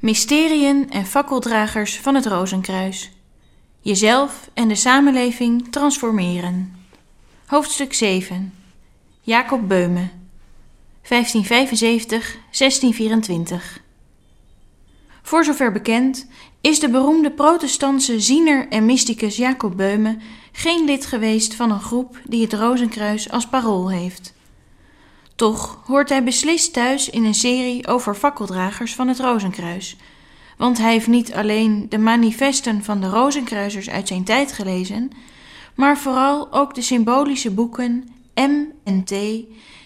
Mysteriën en fakkeldragers van het Rozenkruis. Jezelf en de samenleving transformeren. Hoofdstuk 7. Jacob Beume. 1575-1624. Voor zover bekend is de beroemde protestantse ziener en mysticus Jacob Beume geen lid geweest van een groep die het Rozenkruis als parool heeft. Toch hoort hij beslist thuis in een serie over fakkeldragers van het Rozenkruis. Want hij heeft niet alleen de manifesten van de Rozenkruisers uit zijn tijd gelezen, maar vooral ook de symbolische boeken M en T,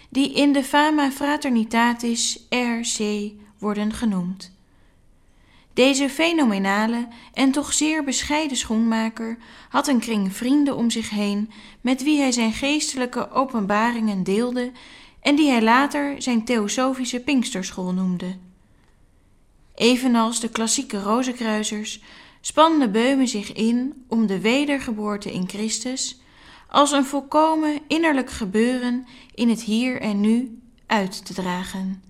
die in de Fama Fraternitatis R.C. worden genoemd. Deze fenomenale en toch zeer bescheiden schoenmaker had een kring vrienden om zich heen met wie hij zijn geestelijke openbaringen deelde en die hij later zijn Theosofische Pinksterschool noemde. Evenals de klassieke rozenkruisers spande Beumen zich in om de wedergeboorte in Christus als een volkomen innerlijk gebeuren in het hier en nu uit te dragen.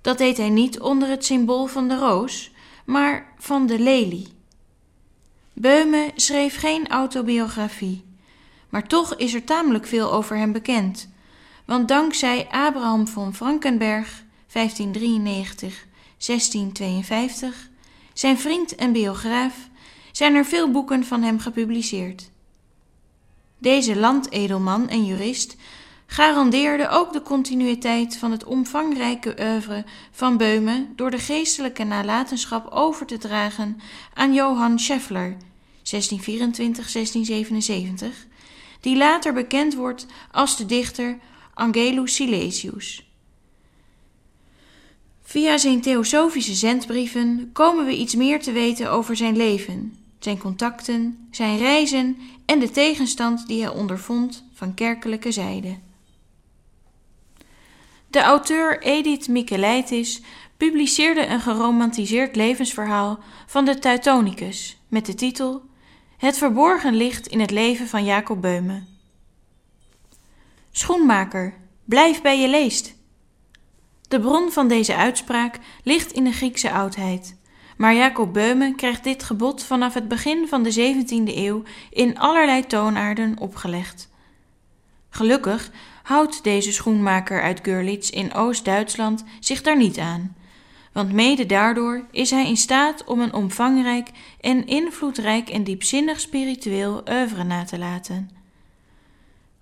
Dat deed hij niet onder het symbool van de roos, maar van de lelie. Beume schreef geen autobiografie, maar toch is er tamelijk veel over hem bekend want dankzij Abraham von Frankenberg 1593 1652, zijn vriend en biograaf, zijn er veel boeken van hem gepubliceerd. Deze landedelman en jurist garandeerde ook de continuïteit van het omvangrijke oeuvre van Beume door de geestelijke nalatenschap over te dragen aan Johann Scheffler 1624-1677, die later bekend wordt als de dichter Angelus Silesius. Via zijn theosofische zendbrieven komen we iets meer te weten over zijn leven, zijn contacten, zijn reizen en de tegenstand die hij ondervond van kerkelijke zijde. De auteur Edith Michaelitis publiceerde een geromantiseerd levensverhaal van de Teutonicus met de titel Het verborgen licht in het leven van Jacob Beume. Schoenmaker, blijf bij je leest. De bron van deze uitspraak ligt in de Griekse oudheid. Maar Jacob Beume krijgt dit gebod vanaf het begin van de 17e eeuw in allerlei toonaarden opgelegd. Gelukkig houdt deze schoenmaker uit Görlitz in Oost-Duitsland zich daar niet aan, want mede daardoor is hij in staat om een omvangrijk en invloedrijk en diepzinnig spiritueel oeuvre na te laten.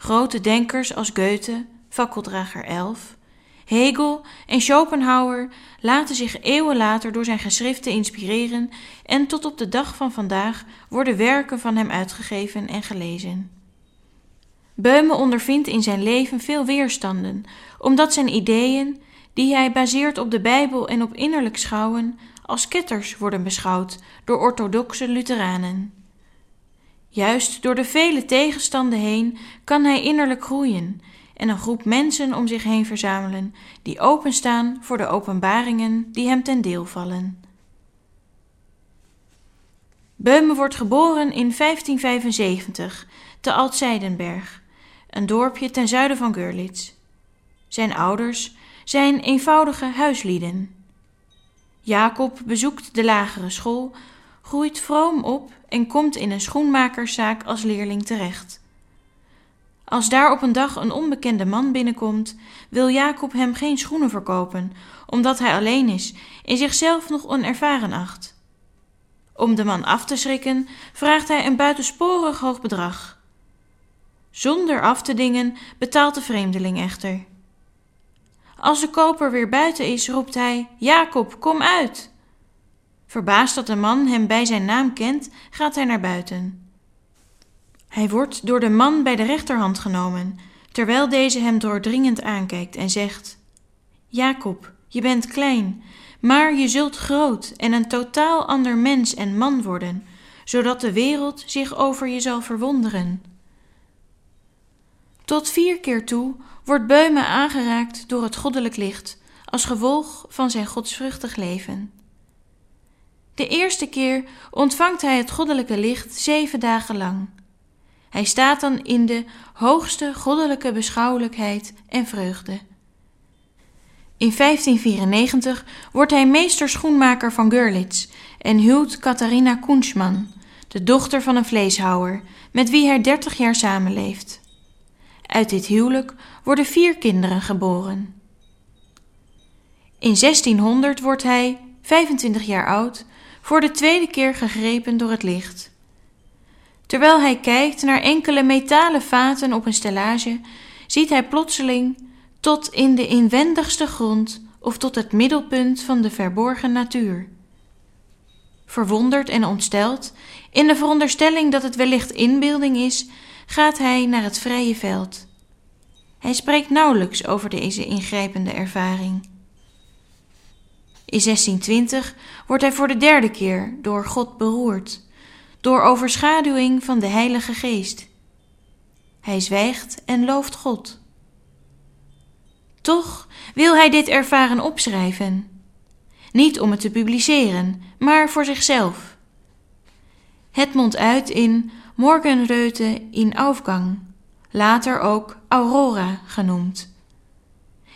Grote denkers als Goethe, fakkeldrager Elf, Hegel en Schopenhauer laten zich eeuwen later door zijn geschriften inspireren en tot op de dag van vandaag worden werken van hem uitgegeven en gelezen. Beume ondervindt in zijn leven veel weerstanden, omdat zijn ideeën, die hij baseert op de Bijbel en op innerlijk schouwen, als ketters worden beschouwd door orthodoxe Lutheranen. Juist door de vele tegenstanden heen kan hij innerlijk groeien en een groep mensen om zich heen verzamelen die openstaan voor de openbaringen die hem ten deel vallen. Beume wordt geboren in 1575 te Altzeidenberg, een dorpje ten zuiden van Görlitz. Zijn ouders zijn eenvoudige huislieden. Jacob bezoekt de lagere school, groeit vroom op en komt in een schoenmakerszaak als leerling terecht. Als daar op een dag een onbekende man binnenkomt, wil Jacob hem geen schoenen verkopen, omdat hij alleen is en zichzelf nog onervaren acht. Om de man af te schrikken, vraagt hij een buitensporig hoog bedrag. Zonder af te dingen betaalt de vreemdeling echter. Als de koper weer buiten is, roept hij: Jacob, kom uit! Verbaasd dat de man hem bij zijn naam kent, gaat hij naar buiten. Hij wordt door de man bij de rechterhand genomen, terwijl deze hem doordringend aankijkt en zegt: Jacob, je bent klein, maar je zult groot en een totaal ander mens en man worden, zodat de wereld zich over je zal verwonderen. Tot vier keer toe wordt Beume aangeraakt door het goddelijk licht, als gevolg van zijn godsvruchtig leven. De eerste keer ontvangt hij het goddelijke licht zeven dagen lang. Hij staat dan in de hoogste goddelijke beschouwelijkheid en vreugde. In 1594 wordt hij meester schoenmaker van Görlitz en huwt Katharina Kunschman, de dochter van een vleeshouwer, met wie hij 30 jaar samenleeft. Uit dit huwelijk worden vier kinderen geboren. In 1600 wordt hij, 25 jaar oud, voor de tweede keer gegrepen door het licht. Terwijl hij kijkt naar enkele metalen vaten op een stellage, ziet hij plotseling tot in de inwendigste grond of tot het middelpunt van de verborgen natuur. Verwonderd en ontsteld, in de veronderstelling dat het wellicht inbeelding is, gaat hij naar het vrije veld. Hij spreekt nauwelijks over deze ingrijpende ervaring. In 1620 wordt hij voor de derde keer door God beroerd, door overschaduwing van de Heilige Geest. Hij zwijgt en looft God. Toch wil hij dit ervaren opschrijven. Niet om het te publiceren, maar voor zichzelf. Het mondt uit in Morgenröte in Aufgang, later ook Aurora genoemd.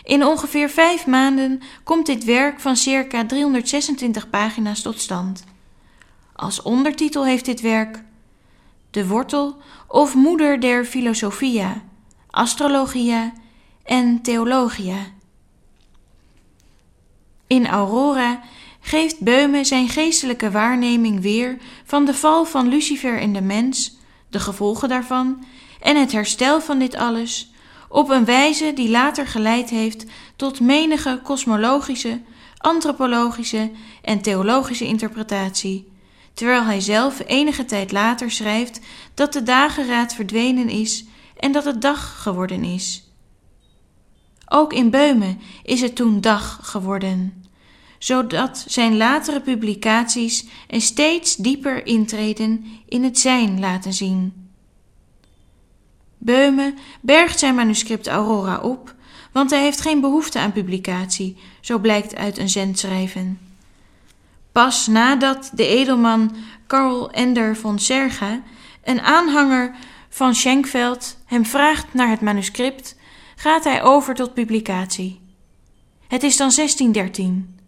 In ongeveer vijf maanden komt dit werk van circa 326 pagina's tot stand. Als ondertitel heeft dit werk De wortel of moeder der filosofia, astrologia en theologia. In Aurora geeft Beume zijn geestelijke waarneming weer van de val van Lucifer in de mens, de gevolgen daarvan en het herstel van dit alles op een wijze die later geleid heeft tot menige kosmologische, antropologische en theologische interpretatie, terwijl hij zelf enige tijd later schrijft dat de dageraad verdwenen is en dat het dag geworden is. Ook in Beumen is het toen dag geworden, zodat zijn latere publicaties een steeds dieper intreden in het zijn laten zien. Beume bergt zijn manuscript Aurora op, want hij heeft geen behoefte aan publicatie, zo blijkt uit een zendschrijven. Pas nadat de edelman Karl Ender von Serga, een aanhanger van Schenkveld, hem vraagt naar het manuscript, gaat hij over tot publicatie. Het is dan 1613.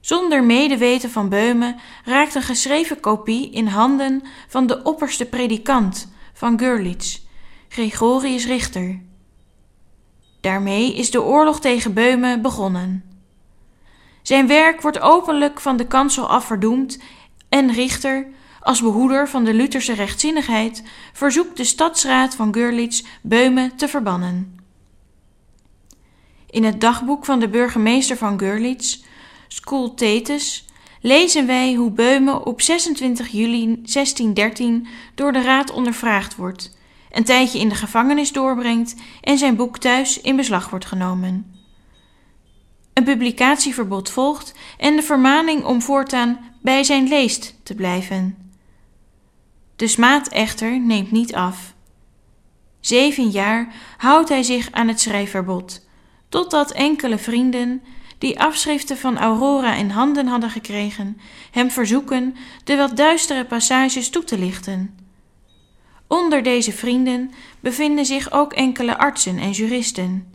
Zonder medeweten van Beume raakt een geschreven kopie in handen van de opperste predikant van Görlitz, Gregorius Richter. Daarmee is de oorlog tegen Beume begonnen. Zijn werk wordt openlijk van de kansel af verdoemd en Richter, als behoeder van de Lutherse rechtzinnigheid, verzoekt de stadsraad van Görlitz Beume te verbannen. In het dagboek van de burgemeester van Görlitz, Scultetus, lezen wij hoe Beume op 26 juli 1613 door de raad ondervraagd wordt, een tijdje in de gevangenis doorbrengt en zijn boek thuis in beslag wordt genomen. Een publicatieverbod volgt en de vermaning om voortaan bij zijn leest te blijven. De smaad echter neemt niet af. Zeven jaar houdt hij zich aan het schrijfverbod, totdat enkele vrienden die afschriften van Aurora in handen hadden gekregen, hem verzoeken de wat duistere passages toe te lichten. Onder deze vrienden bevinden zich ook enkele artsen en juristen.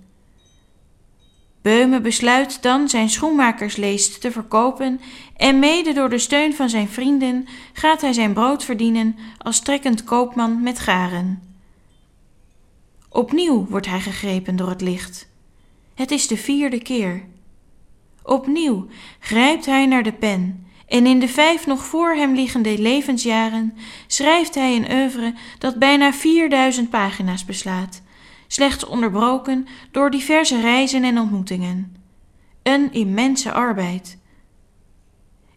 Beume besluit dan zijn schoenmakersleest te verkopen en mede door de steun van zijn vrienden gaat hij zijn brood verdienen als trekkend koopman met garen. Opnieuw wordt hij gegrepen door het licht. Het is de vierde keer. Opnieuw grijpt hij naar de pen en in de vijf nog voor hem liggende levensjaren schrijft hij een oeuvre dat bijna 4000 pagina's beslaat, slechts onderbroken door diverse reizen en ontmoetingen. Een immense arbeid.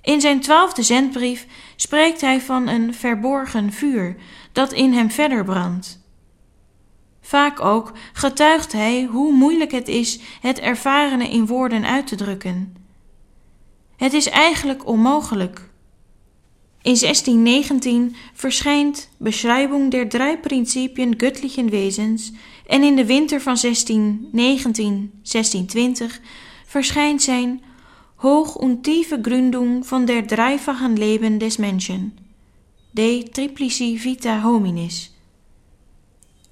In zijn twaalfde zendbrief spreekt hij van een verborgen vuur dat in hem verder brandt. Vaak ook getuigt hij hoe moeilijk het is het ervarene in woorden uit te drukken. Het is eigenlijk onmogelijk. In 1619 verschijnt Beschreibung der drei Prinzipien göttlichen en in de winter van 1619-1620 verschijnt zijn Hoog und tiefe Gründung von der dreifachen Leben des Menschen, De Triplici Vita Hominis.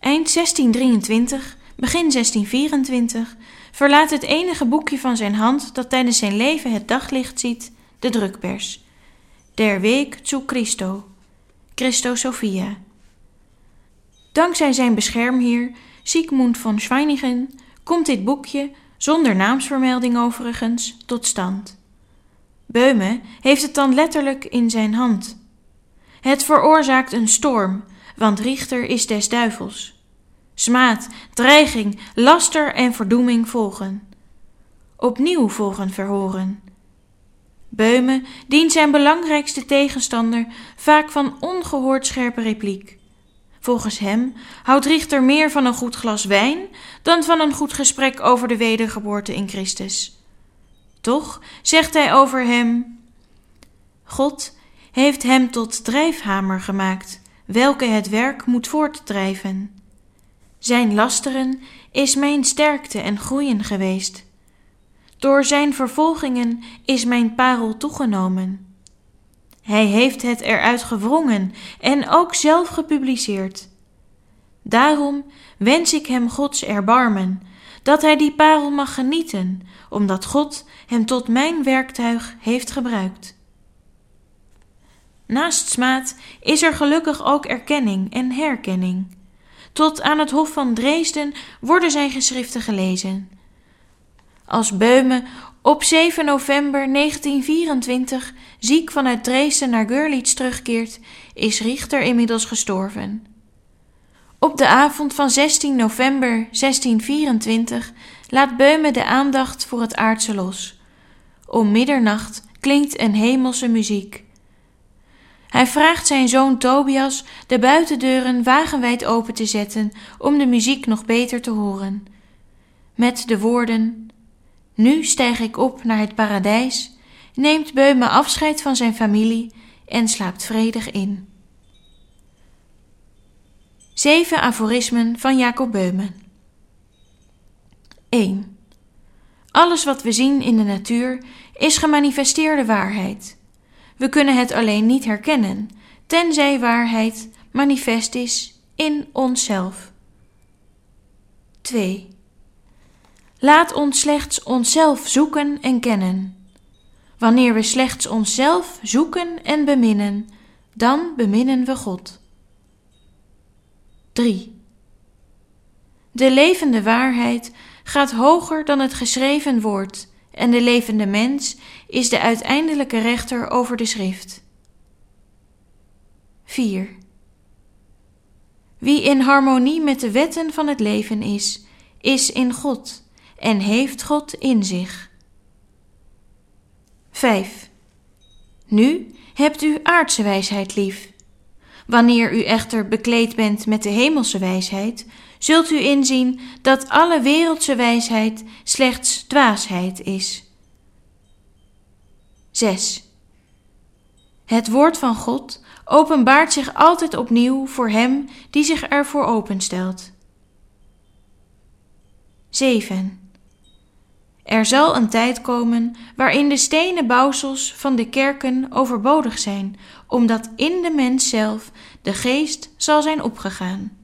Eind 1623 begin 1624, verlaat het enige boekje van zijn hand dat tijdens zijn leven het daglicht ziet, de drukpers. Der Weg zu Christo, Christo Sophia. Dankzij zijn beschermheer, Sigmund von Schweinigen, komt dit boekje, zonder naamsvermelding overigens, tot stand. Beume heeft het dan letterlijk in zijn hand. Het veroorzaakt een storm, want Richter is des duivels. Smaad, dreiging, laster en verdoeming volgen. Opnieuw volgen verhoren. Beume dient zijn belangrijkste tegenstander vaak van ongehoord scherpe repliek. Volgens hem houdt Richter meer van een goed glas wijn dan van een goed gesprek over de wedergeboorte in Christus. Toch zegt hij over hem: God heeft hem tot drijfhamer gemaakt, welke het werk moet voortdrijven. Zijn lasteren is mijn sterkte en groeien geweest. Door zijn vervolgingen is mijn parel toegenomen. Hij heeft het eruit gewrongen en ook zelf gepubliceerd. Daarom wens ik hem Gods erbarmen, dat hij die parel mag genieten, omdat God hem tot mijn werktuig heeft gebruikt. Naast smaad is er gelukkig ook erkenning en herkenning. Tot aan het Hof van Dresden worden zijn geschriften gelezen. Als Beume op 7 november 1924 ziek vanuit Dresden naar Görlitz terugkeert, is Richter inmiddels gestorven. Op de avond van 16 november 1624 laat Beume de aandacht voor het aardse los. Om middernacht klinkt een hemelse muziek. Hij vraagt zijn zoon Tobias de buitendeuren wagenwijd open te zetten om de muziek nog beter te horen. Met de woorden: Nu stijg ik op naar het paradijs, neemt Beume afscheid van zijn familie en slaapt vredig in. Zeven aforismen van Jacob Beumen. 1. Alles wat we zien in de natuur is gemanifesteerde waarheid. We kunnen het alleen niet herkennen, tenzij waarheid manifest is in onszelf. 2. Laat ons slechts onszelf zoeken en kennen. Wanneer we slechts onszelf zoeken en beminnen, dan beminnen we God. 3. De levende waarheid gaat hoger dan het geschreven woord en de levende mens is de uiteindelijke rechter over de schrift. 4. Wie in harmonie met de wetten van het leven is, is in God en heeft God in zich. 5. Nu hebt u aardse wijsheid lief. Wanneer u echter bekleed bent met de hemelse wijsheid, zult u inzien dat alle wereldse wijsheid slechts dwaasheid is. 6. Het woord van God openbaart zich altijd opnieuw voor hem die zich ervoor openstelt. 7. Er zal een tijd komen waarin de stenen bouwsels van de kerken overbodig zijn, omdat in de mens zelf de geest zal zijn opgegaan.